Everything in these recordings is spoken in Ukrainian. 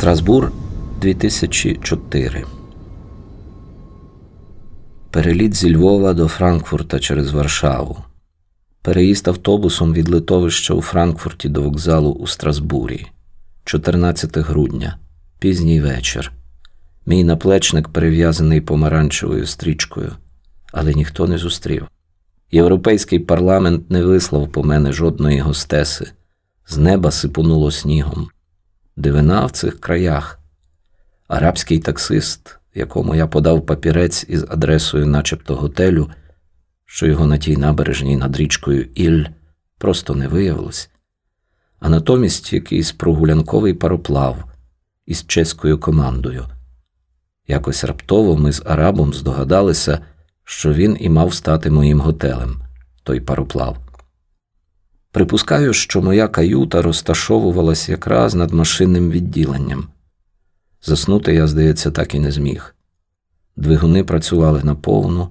Страсбур 2004 Переліт зі Львова до Франкфурта через Варшаву. Переїзд автобусом від литовища у Франкфурті до вокзалу у Страсбурі. 14 грудня. Пізній вечір. Мій наплечник перев'язаний помаранчевою стрічкою, але ніхто не зустрів. Європейський парламент не вислав по мене жодної гостеси. З неба сипонуло снігом. Дивина в цих краях. Арабський таксист, якому я подав папірець із адресою, начебто готелю, що його на тій набережній над річкою Іль просто не виявилось, а натомість якийсь прогулянковий пароплав із чеською командою. Якось раптово ми з Арабом здогадалися, що він і мав стати моїм готелем, той пароплав. Припускаю, що моя каюта розташовувалась якраз над машинним відділенням. Заснути я, здається, так і не зміг. Двигуни працювали наповну,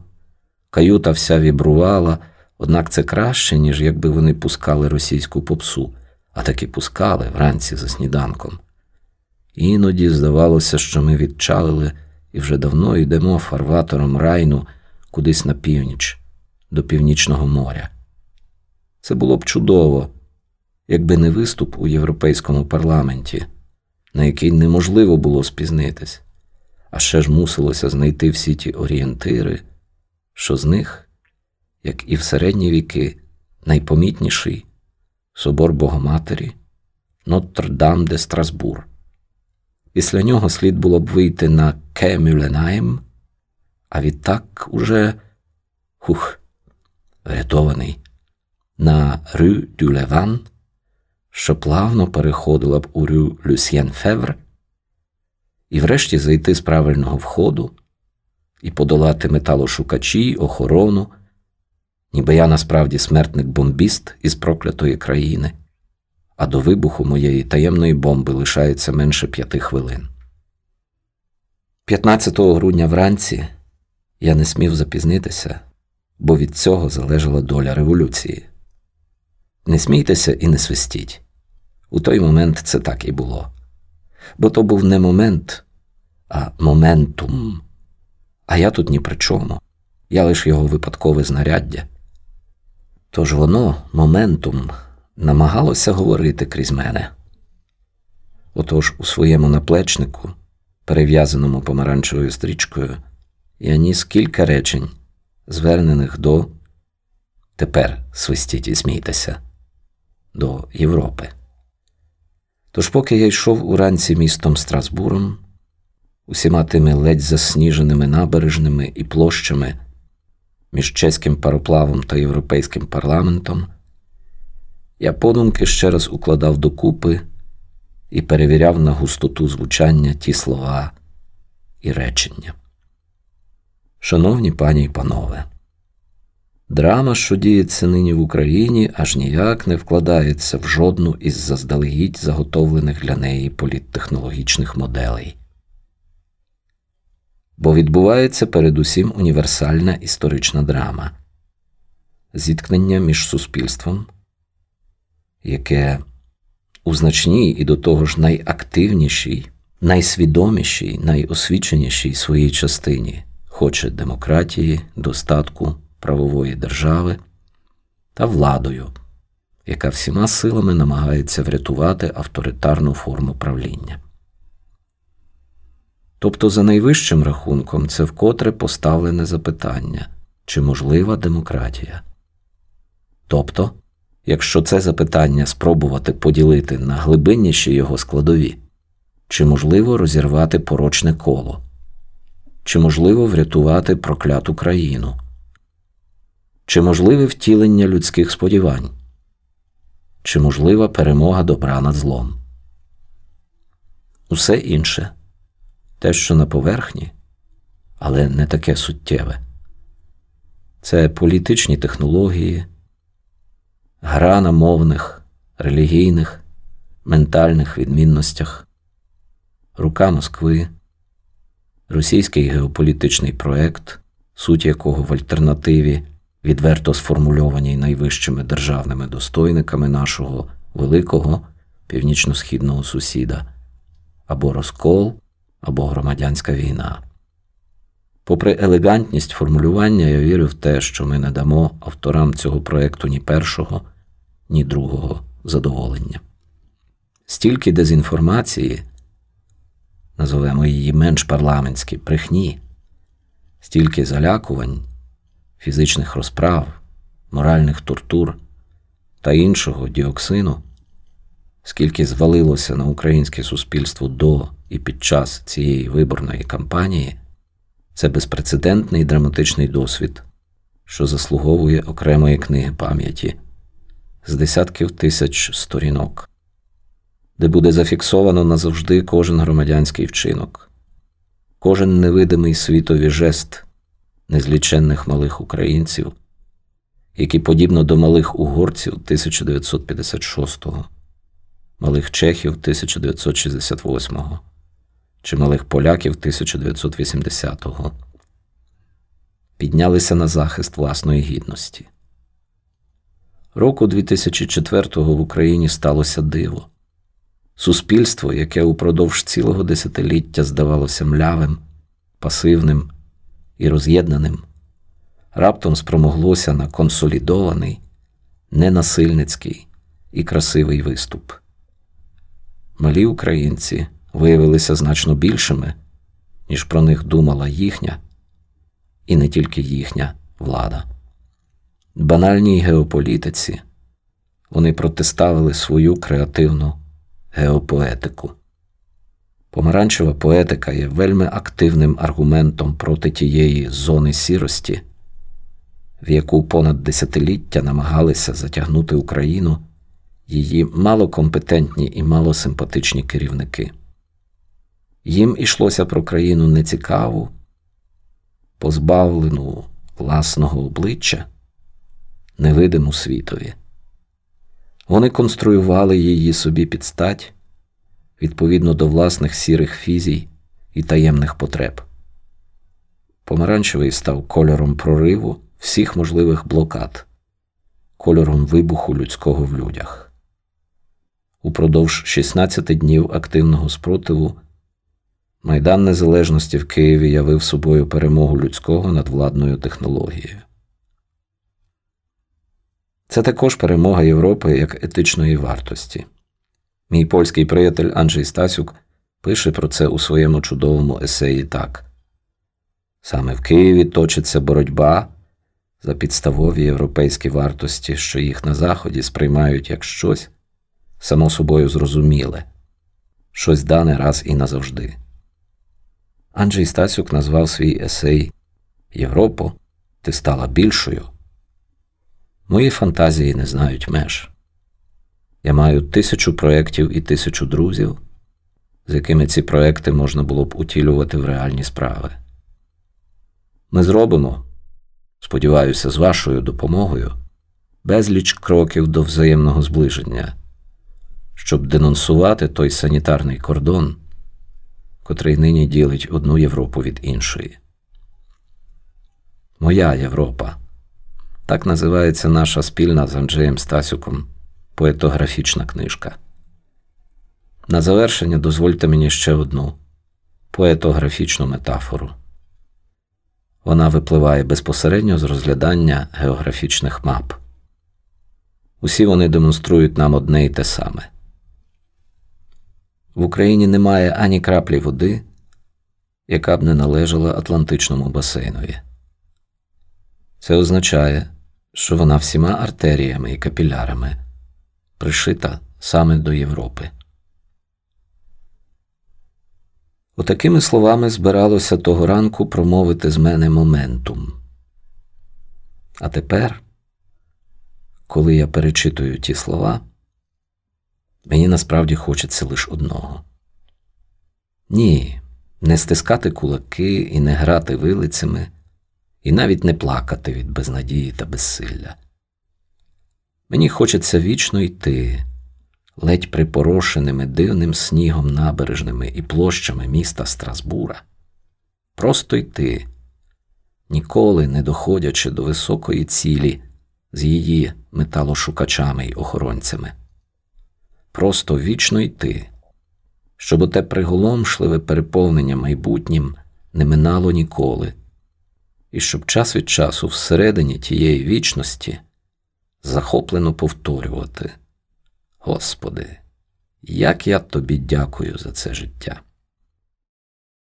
каюта вся вібрувала, однак це краще, ніж якби вони пускали російську попсу, а таки пускали вранці за сніданком. Іноді здавалося, що ми відчалили і вже давно йдемо фарватором райну кудись на північ, до північного моря. Це було б чудово, якби не виступ у Європейському парламенті, на який неможливо було спізнитись, а ще ж мусилося знайти всі ті орієнтири, що з них, як і в середні віки, найпомітніший собор Богоматері, Нотр-Дам де Страсбур. Після нього слід було б вийти на Кемюленайм, а відтак уже хух, врятований на Рю дю Леван, що плавно переходила б у Рю Люсьєн Февр, і врешті зайти з правильного входу і подолати металошукачі, охорону, ніби я насправді смертник бомбіст із проклятої країни, а до вибуху моєї таємної бомби лишається менше п'яти хвилин. 15 грудня вранці я не смів запізнитися, бо від цього залежала доля революції. Не смійтеся і не свистіть. У той момент це так і було. Бо то був не момент, а моментум. А я тут ні при чому. Я лише його випадкове знаряддя. Тож воно, моментум, намагалося говорити крізь мене. Отож у своєму наплечнику, перев'язаному помаранчевою стрічкою, я ніс кілька речень, звернених до тепер свистіть і смійтеся до Європи. Тож, поки я йшов уранці містом Страсбуром, усіма тими ледь засніженими набережними і площами між чеським пароплавом та європейським парламентом, я подумки ще раз укладав докупи і перевіряв на густоту звучання ті слова і речення. Шановні пані й панове, драма, що діється нині в Україні, аж ніяк не вкладається в жодну із заздалегідь заготовлених для неї політтехнологічних моделей. Бо відбувається передусім універсальна історична драма, зіткнення між суспільством, яке у значній і до того ж найактивнішій, найсвідомішій, найосвіченішій своїй частині хоче демократії, достатку, правової держави та владою, яка всіма силами намагається врятувати авторитарну форму правління. Тобто, за найвищим рахунком, це вкотре поставлене запитання, чи можлива демократія. Тобто, якщо це запитання спробувати поділити на глибинніші його складові, чи можливо розірвати порочне коло, чи можливо врятувати прокляту країну, чи можливе втілення людських сподівань, чи можлива перемога добра над злом. Усе інше те, що на поверхні, але не таке суттєве. Це політичні технології, гра на мовних, релігійних, ментальних відмінностях, рука Москви, російський геополітичний проект, суть якого в альтернативі, відверто сформульованій найвищими державними достойниками нашого великого північно-східного сусіда або розкол, або громадянська війна. Попри елегантність формулювання, я вірю в те, що ми не дамо авторам цього проєкту ні першого, ні другого задоволення. Стільки дезінформації, назовемо її менш парламентські, брехні, стільки залякувань, фізичних розправ, моральних тортур та іншого діоксину, скільки звалилося на українське суспільство до і під час цієї виборної кампанії, це безпрецедентний драматичний досвід, що заслуговує окремої книги пам'яті з десятків тисяч сторінок, де буде зафіксовано назавжди кожен громадянський вчинок, кожен невидимий світові жест незліченних малих українців, які, подібно до малих угорців 1956-го, малих чехів 1968-го чи малих поляків 1980-го, піднялися на захист власної гідності. Року 2004-го в Україні сталося диво. Суспільство, яке упродовж цілого десятиліття здавалося млявим, пасивним і роз'єднаним, раптом спромоглося на консолідований, ненасильницький і красивий виступ. Малі українці виявилися значно більшими, ніж про них думала їхня, і не тільки їхня влада. Банальній геополітиці вони протиставили свою креативну геопоетику. Помаранчева поетика є вельми активним аргументом проти тієї зони сірості, в яку понад десятиліття намагалися затягнути Україну її малокомпетентні і малосимпатичні керівники. Їм ішлося про країну нецікаву, позбавлену власного обличчя, невидиму світові. Вони конструювали її собі під стать відповідно до власних сірих фізій і таємних потреб. Помаранчевий став кольором прориву всіх можливих блокад, кольором вибуху людського в людях. Упродовж 16 днів активного спротиву Майдан Незалежності в Києві явив собою перемогу людського над владною технологією. Це також перемога Європи як етичної вартості. Мій польський приятель Анджей Стасюк пише про це у своєму чудовому есеї так: саме в Києві точиться боротьба за підставові європейські вартості, що їх на Заході сприймають як щось, само собою зрозуміле, щось дане раз і назавжди. Анджей Стасюк назвав свій есей Європо, ти стала більшою. Мої фантазії не знають меж. Я маю тисячу проєктів і тисячу друзів, з якими ці проекти можна було б утілювати в реальні справи. Ми зробимо, сподіваюся, з вашою допомогою безліч кроків до взаємного зближення, щоб денонсувати той санітарний кордон, котрий нині ділить одну Європу від іншої. Моя Європа. Так називається наша спільна з Анджеєм Стасюком поетографічна книжка. На завершення дозвольте мені ще одну поетографічну метафору. Вона випливає безпосередньо з розглядання географічних мап. Усі вони демонструють нам одне і те саме. В Україні немає ані краплі води, яка б не належала Атлантичному басейнові. Це означає, що вона всіма артеріями і капілярами пришита саме до Європи. Отакими словами збиралося того ранку промовити з мене моментум. А тепер, коли я перечитую ті слова, мені насправді хочеться лише одного. Ні, не стискати кулаки і не грати вилицями, і навіть не плакати від безнадії та безсилля. Мені хочеться вічно йти, ледь припорошеними дивним снігом набережними і площами міста Страсбура. Просто йти, ніколи не доходячи до високої цілі з її металошукачами й охоронцями. Просто вічно йти, щоб оте приголомшливе переповнення майбутнім не минало ніколи, і щоб час від часу всередині тієї вічності захоплено повторювати Господи, як я тобі дякую за це життя.